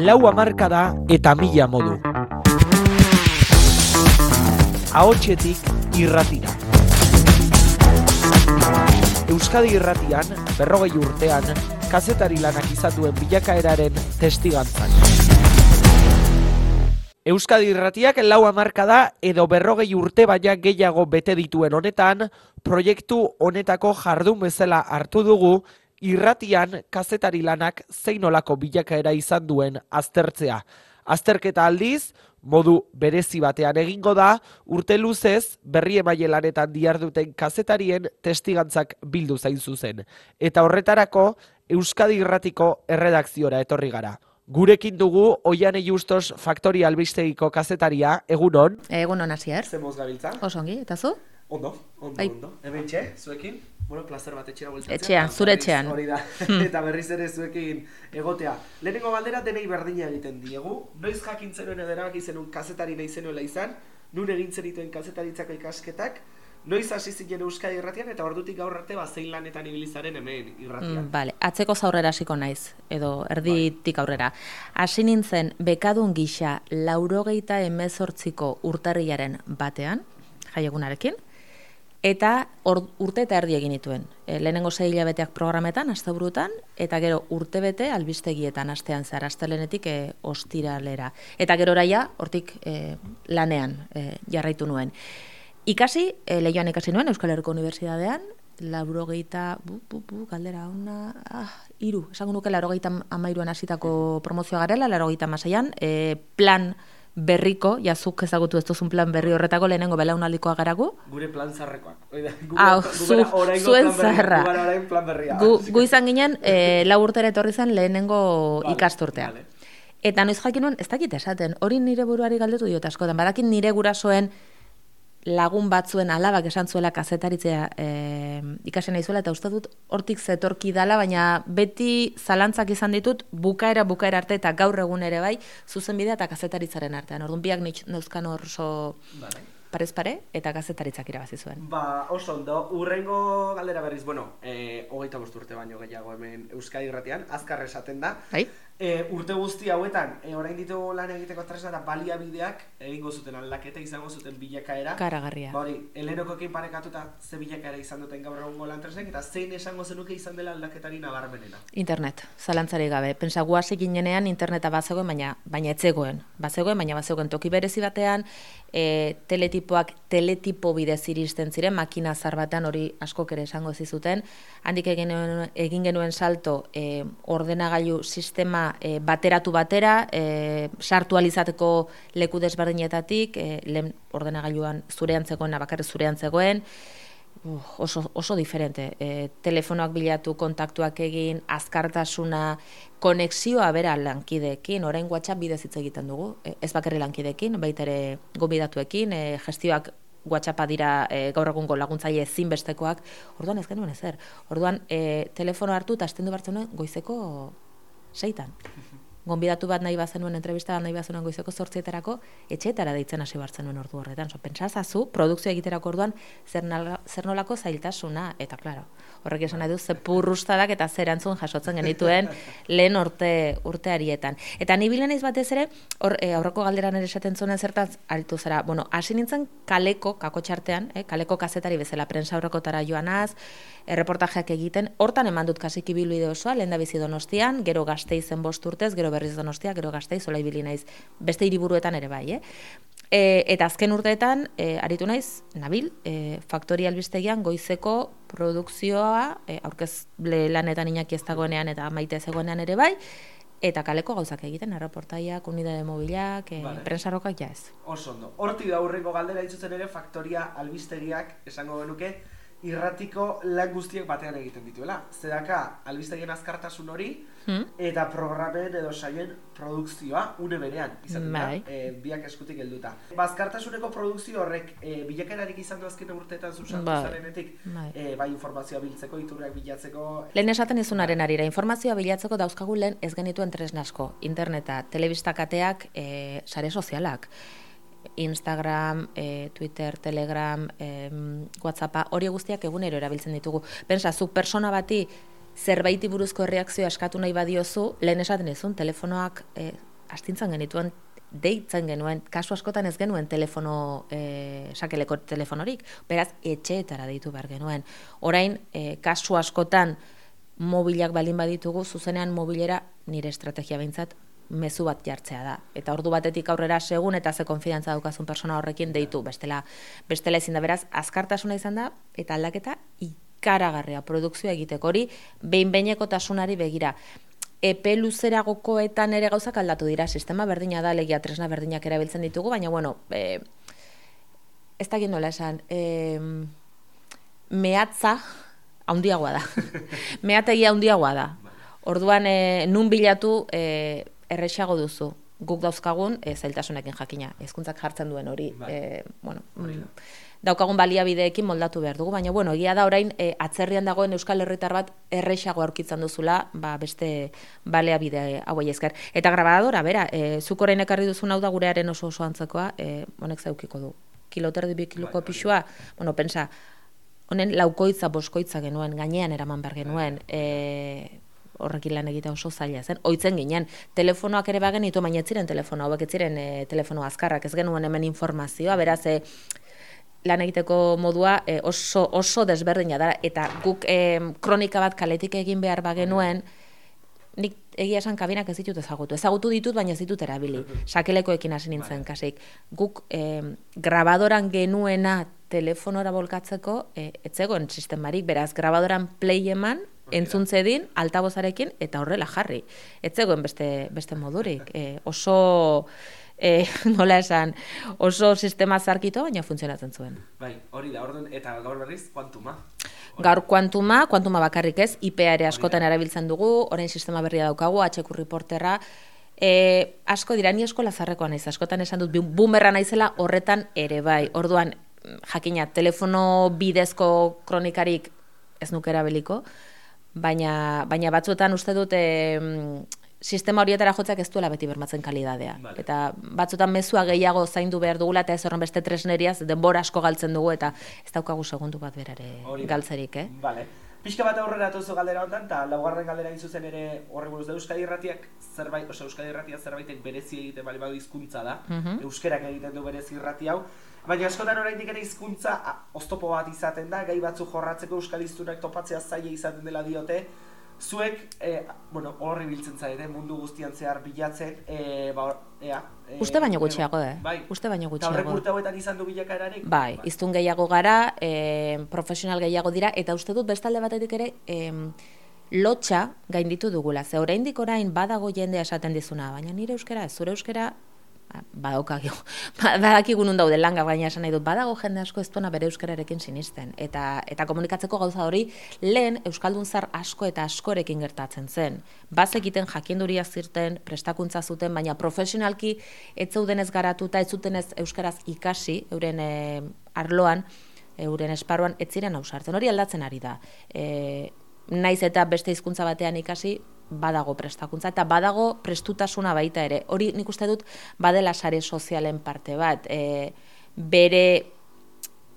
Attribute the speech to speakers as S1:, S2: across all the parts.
S1: lau amarkada eta mila modu. Ahotxetik irratira. Euskadi irratian, berrogei urtean, kazetari lanak izatuen bilakaeraren testigantzak. Euskadi irratiak lau amarkada edo berrogei urte baina gehiago bete dituen honetan, proiektu honetako jardun bezala hartu dugu, irratian kazetari lanak zein olako bilakaera izan duen aztertzea. Azterketa aldiz, modu berezi batean egingo da, urte luzez berri emaile lanetan diarduten kazetarien testigantzak bildu zain zuzen. Eta horretarako, Euskadi Irratiko erredakziora etorri gara. Gurekin dugu, Oiane Justos Faktori Albistegiko kazetaria, egunon?
S2: Egunon, asier.
S1: Zemoz gabiltza?
S2: Osongi, eta zu?
S1: Ondo, ondo,
S2: Bai.
S1: ondo. Hemen txe, zuekin? Bueno, placer bat etxera bueltatzea.
S2: Etxean,
S1: Eta
S2: zure etxean.
S1: Hori da, eta berriz ere zuekin egotea. Lehenengo galdera denei berdina egiten diegu. Noiz jakin zenuen edo erabaki zenuen kazetari nahi zenuela izan, nun egin zenituen kazetaritzako ikasketak, noiz hasi zinen Euskadi irratian, eta ordutik gaur arte ba, zein lanetan ibilizaren hemen irratian.
S2: Mm, Bale, atzeko aurrera hasiko naiz, edo erditik aurrera. Hasi nintzen bekadun gisa laurogeita emezortziko urtarriaren batean, jaiegunarekin, eta or, urte eta erdi egin nituen. E, lehenengo sei hilabeteak programetan, asteburutan, eta gero urtebete albistegietan astean zehar, astelenetik e, ostiralera. Eta gero oraia, hortik e, lanean e, jarraitu nuen. Ikasi, e, lehioan ikasi nuen, Euskal Herriko Unibertsitatean, laurogeita, bu, bu, bu, galdera ona, ah, iru, esango nuke laurogeita amairuan hasitako promozioa garela, laurogeita masaian, e, plan berriko, jazuk ezagutu ez duzun plan berri horretako lehenengo belaunaldikoa garagu,
S1: Gure plan zarrekoak. Oida, gu,
S2: Hau,
S1: gu
S2: zu-
S1: gara
S2: zuen.
S1: Gu gara orain plan berria.
S2: gu, gu izan ginen, e, lau urtera etorri zen lehenengo
S1: Vale,
S2: ikasturtea.
S1: vale.
S2: Eta noiz jakin nuen, ez dakit esaten, hori nire buruari galdetu diot askotan, badakin nire gurasoen lagun batzuen alabak esan zuela kazetaritzea e, ikasi nahi zuela, eta uste dut hortik zetorki dala, baina beti zalantzak izan ditut bukaera bukaera arte eta gaur egun ere bai, zuzenbidea eta kazetaritzaren artean. Orduan biak neuzkan hor oso
S1: Vale.
S2: parez pare eta kazetaritzak irabazi zuen.
S1: Ba, oso ondo, urrengo galdera berriz, bueno, e, hogeita urte baino gehiago hemen Euskadi irratian, azkar esaten da.
S2: Bai?
S1: E, urte guzti hauetan, e, orain ditugu lan egiteko tresna eta baliabideak egingo zuten aldaketa izango zuten bilakaera.
S2: Karagarria.
S1: Ba hori, Elenokoekin parekatuta ze bilakaera izan duten gaur egungo lan tresnek, eta zein esango zenuke izan dela aldaketari nabarmenena.
S2: Internet, zalantzari gabe. Pensa gu hasi ginenean interneta bazegoen, baina baina etzegoen. Bazegoen, baina bazegoen toki berezi batean, e, teletipoak teletipo bidez iristen ziren, makina zar batean hori askok ere esango zizuten. Handik egin egin genuen salto e, ordenagailu sistema e, bateratu batera, e, sartu alizateko leku desberdinetatik, e, lehen ordenagailuan zurean zegoen, bakarrik zurean zegoen, Uh, oso, oso diferente. E, telefonoak bilatu, kontaktuak egin, azkartasuna, konexioa bera lankideekin, orain WhatsApp bidez hitz egiten dugu, e, ez bakarri lankideekin, baita ere gobidatuekin, e, gestioak WhatsAppa dira e, gaur egungo laguntzaile ezinbestekoak, orduan ez genuen ezer. Orduan, e, telefono hartu eta astendu bartzen goizeko seitan. Gonbidatu bat nahi bazenuen, entrevista bat nahi bazenuen goizeko zortzietarako, etxeetara deitzen hasi bartzen nuen ordu horretan. So, pentsazazu, produkzio egiterako orduan, zer, nala, zer nolako zailtasuna, eta klaro, horrek esan nahi du, ze purrustadak eta zer antzun jasotzen genituen lehen urte, urte harietan. Eta ni bilen naiz batez ere, hor, e, aurreko galderan ere esaten zuen zertaz, aritu zara, bueno, hasi nintzen kaleko, kako txartean, eh, kaleko kazetari bezala, prensa aurrekotara joanaz, erreportajeak egiten, hortan eman dut kasik ibilbide osoa, lehen da bizi donostian, gero gazteizen bost urtez, gero berriz donostia, gero gazteiz, zola ibili naiz, beste hiriburuetan ere bai, eh? E, eta azken urteetan, e, aritu naiz, nabil, e, faktori albistegian goizeko produkzioa, e, aurkezle lanetan inaki ez dagoenean eta maite zegoenean ere bai, eta kaleko gauzak egiten, erreportaiak, unidade mobilak, e,
S1: Vale.
S2: prensarrokak ja ez.
S1: Oso ondo. Hortik da aurrengo galdera ditzutzen ere faktoria albistegiak esango genuke irratiko lan guztiek batean egiten dituela. Zedaka albistegien azkartasun hori
S2: Hmm?
S1: eta programen edo saien produkzioa une berean izaten da, e, biak eskutik helduta. Bazkartasuneko produkzio horrek e, bilakerarik izan du azken urteetan zuzartu
S2: Bai.
S1: zarenetik,
S2: Bai.
S1: e, bai informazioa biltzeko, iturriak bilatzeko,
S2: Lehen esaten izunaren arira, informazioa bilatzeko dauzkagu lehen ez genituen tresnasko. Interneta, telebistakateak, e, sare sozialak. Instagram, e, Twitter, Telegram, e, Whatsappa, hori guztiak egunero erabiltzen ditugu. Pensa, zu persona bati zerbaiti buruzko erreakzioa eskatu nahi badiozu, lehen esaten izun, telefonoak e, astintzan genituen deitzen genuen, kasu askotan ez genuen telefono, e, sakeleko telefonorik, beraz, etxeetara deitu behar genuen. Orain, e, kasu askotan, mobilak balin baditugu, zuzenean mobilera nire estrategia behintzat mezu bat jartzea da. Eta ordu batetik aurrera segun eta ze konfidantza daukazun persona horrekin deitu, bestela, bestela ezin da beraz, azkartasuna izan da, eta aldaketa ikaragarria produkzioa egiteko hori, behin behineko tasunari begira epe luzeragokoetan ere gauzak aldatu dira, sistema berdina da, legia tresna berdinak erabiltzen ditugu, baina bueno, e, ez da nola esan, e, mehatza haundiagoa da. Mehategia haundiagoa da. Orduan, e, nun bilatu e, errexago duzu. Guk dauzkagun, e, zailtasunekin jakina. Ezkuntzak jartzen duen hori. E, bueno, mm, daukagun baliabideekin moldatu behar dugu, baina bueno, egia da orain e, atzerrian dagoen Euskal Herritar bat errexago aurkitzen duzula, ba, beste baliabide hauei esker. Eta grabadora, bera, e, zuk orain ekarri duzun hau da gurearen oso oso antzekoa, e, honek zaukiko du. Kiloterdi bi kiloko bai, bai, pixua, bueno, pensa, honen laukoitza, boskoitza genuen, gainean eraman behar genuen, e, horrekin lan egitea oso zaila zen. Oitzen ginen, telefonoak ere bagen itu baina ziren telefono, hauek ziren e, telefono azkarrak, ez genuen hemen informazioa, beraz, e, lan egiteko modua e, oso, oso desberdina da, eta guk e, kronika bat kaletik egin behar bagenuen, nik egia esan kabinak ez ditut ezagutu. Ezagutu ditut, baina ez ditut erabili. Sakelekoekin hasi nintzen, kasik. Guk e, grabadoran genuena telefonora bolkatzeko, e, etzegoen sistemarik, beraz, grabadoran play eman, entzuntze din, altabozarekin, eta horrela jarri. Etzegoen beste, beste modurik. E, oso e, nola esan, oso sistema zarkito, baina funtzionatzen zuen.
S1: Bai, hori da, orden, eta gaur berriz, kuantuma.
S2: Gaur kuantuma, kuantuma bakarrik ez, IPA ere askotan erabiltzen dugu, orain sistema berria daukagu, HQ reporterra, e, asko dira, ni eskola zarrekoa naiz, askotan esan dut, bumerra naizela horretan ere bai, orduan, jakina, telefono bidezko kronikarik ez nuke erabiliko, baina, baina batzuetan uste dut, sistema horietara jotzak ez duela beti bermatzen kalidadea. Eta batzutan mezua gehiago zaindu behar dugula eta ez horren beste tresneriaz denbora asko galtzen dugu eta ez daukagu segundu bat berare galtzerik, eh?
S1: Vale. Pixka bat aurrera atozu galdera hontan, eta laugarren galdera izuzen ere horre buruz da Euskadi Irratiak zerbait, oso Euskadi Irratiak zerbaitek berezi egiten bali badu hizkuntza da, mm Euskerak egiten du berezi irrati hau, baina askotan oraindik ere hizkuntza oztopo bat izaten da, gai batzu jorratzeko euskaliztunak topatzea zaila izaten dela diote, zuek, e, bueno, horri biltzen zaire, mundu guztian zehar bilatzen, e, ba, ea...
S2: E, Uste baino gutxiago, eh? Bai. Uste baino gutxiago.
S1: Eta horrek urte hauetan izan du bilakaerarik?
S2: Bai, bai. iztun gehiago gara, e, profesional gehiago dira, eta uste dut bestalde batetik ere, e, lotxa gainditu dugula. Ze oraindik orain badago jendea esaten dizuna, baina nire euskera, zure euskera badaukago, badakigu nun daude langa baina esan nahi dut, badago jende asko ez duena bere euskararekin sinisten. Eta, eta komunikatzeko gauza hori, lehen Euskaldun zar asko eta askorekin gertatzen zen. Baz egiten jakinduria zirten, prestakuntza zuten, baina profesionalki ez zeudenez garatuta, ez zutenez euskaraz ikasi, euren e, arloan, euren esparuan, ez ziren ausartzen. Hori aldatzen ari da. E, naiz eta beste hizkuntza batean ikasi, badago prestakuntza eta badago prestutasuna baita ere. Hori nik uste dut badela sare sozialen parte bat. E, bere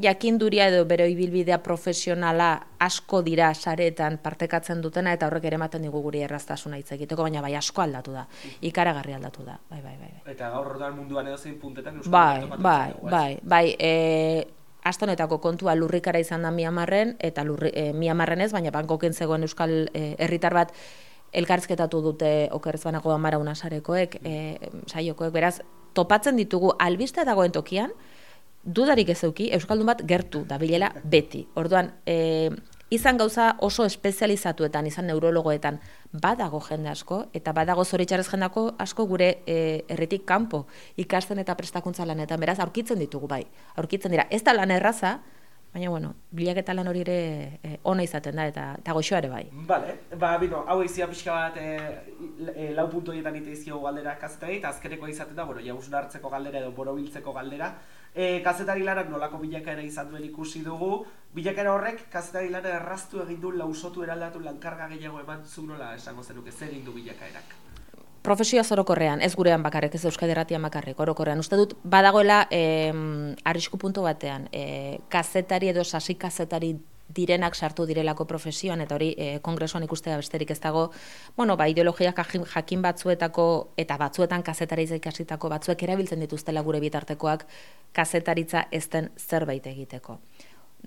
S2: jakinduria edo bere ibilbidea profesionala asko dira saretan partekatzen dutena eta horrek ere ematen digu guri erraztasuna hitz egiteko baina bai asko aldatu da ikaragarri aldatu da bai bai bai, bai.
S1: eta gaur orduan munduan edo zein puntetan
S2: bai bai bai bai eh astonetako kontua lurrikara izan da Miamarren eta lurri, e, Miamarren ez baina bankoken zegoen euskal e, herritar bat elkarrizketatu dute okerrez banago amara unasarekoek, e, saiokoek, beraz, topatzen ditugu albiste dagoen tokian, dudarik ez euki, Euskaldun bat gertu da bilela beti. Orduan, e, izan gauza oso espezializatuetan, izan neurologoetan, badago jende asko, eta badago zoritxarrez jendako asko gure e, erretik kanpo ikasten eta prestakuntza lanetan, beraz, aurkitzen ditugu bai. Aurkitzen dira, ez da lan erraza, Baina, bueno, bilaketa lan hori ere eh, ona izaten da, eta, eta goxoa ere bai.
S1: Bale, ba, bino, hau izia pixka bat e, e, lau puntu horietan ite izio galdera kazetari, eta azkereko izaten da, bueno, jauzun hartzeko galdera edo borobiltzeko galdera. E, kazetari lanak nolako bilakaera izan duen ikusi dugu, bilakaera horrek kazetari lanak erraztu egin du lausotu eraldatu lankarga gehiago eman zu nola esango zenuke, zer egin du bilakaerak?
S2: Profesioa zorokorrean, ez gurean bakarrik, ez Euskadi Erratian bakarrik, orokorrean. Uste dut, badagoela eh, arrisku puntu batean, eh, kazetari edo sasi kazetari direnak sartu direlako profesioan, eta hori e, kongresuan ikustea besterik ez dago, bueno, ba, ideologiak jakin batzuetako, eta batzuetan kazetaritza ikasitako batzuek erabiltzen dituztela gure bitartekoak kazetaritza ez den zerbait egiteko.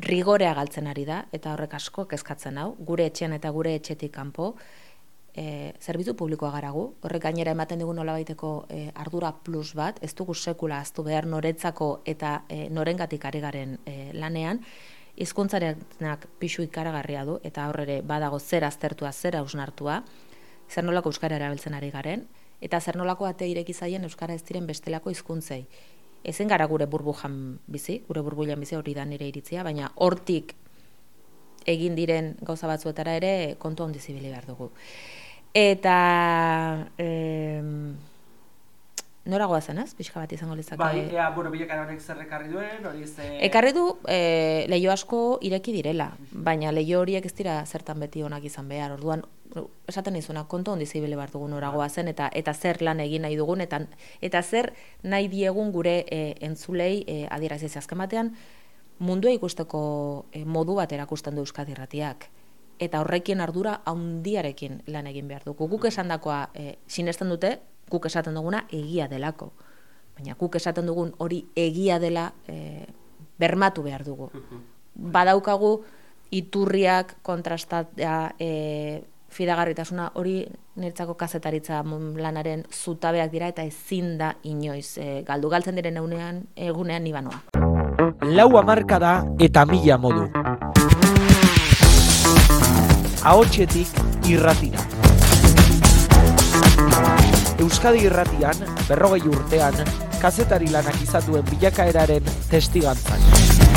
S2: Rigorea galtzen ari da, eta horrek asko kezkatzen hau, gure etxean eta gure etxetik kanpo, e, zerbitzu publikoa garagu, horrek gainera ematen dugu nolabaiteko e, ardura plus bat, ez dugu sekula aztu behar noretzako eta e, norengatik ari garen e, lanean, hizkuntzarenak pixu ikaragarria du, eta horre badago zer aztertua, zer hausnartua, zer nolako euskara erabiltzen ari garen, eta zer nolako ate ireki zaien euskara ez diren bestelako hizkuntzei. Ezen gara gure burbujan bizi, gure burbujan bizi hori da nire iritzia, baina hortik egin diren gauza batzuetara ere kontu ondizibili behar dugu. Eta... Eh, Nora goazen, ez? Pixka bat izango lezake.
S1: Bai, ea, bueno, bilakar honek zer ekarri duen, hori ze...
S2: Ekarri du, e, leio asko ireki direla, baina leio horiek ez dira zertan beti onak izan behar. Orduan, esaten izuna, kontu ondi zibile behar dugun nora goazen, eta eta zer lan egin nahi dugun, eta, eta zer nahi diegun gure e, entzulei e, adierazi azken batean, mundua ikusteko e, modu bat erakusten du Euskadi Irratiak eta horrekin ardura handiarekin lan egin behar dugu. Guk esan dakoa e, sinesten dute, guk esaten duguna egia delako. Baina guk esaten dugun hori egia dela e, bermatu behar dugu. Badaukagu iturriak kontrastatea e, fidagarritasuna hori niretzako kazetaritza lanaren zutabeak dira eta ezin da inoiz e, galdu galtzen diren egunean, egunean nibanoa.
S1: Lau amarka da eta mila modu ahotsetik irratira. Euskadi irratian, berrogei urtean, kazetari lanak izatuen bilakaeraren testigantzak.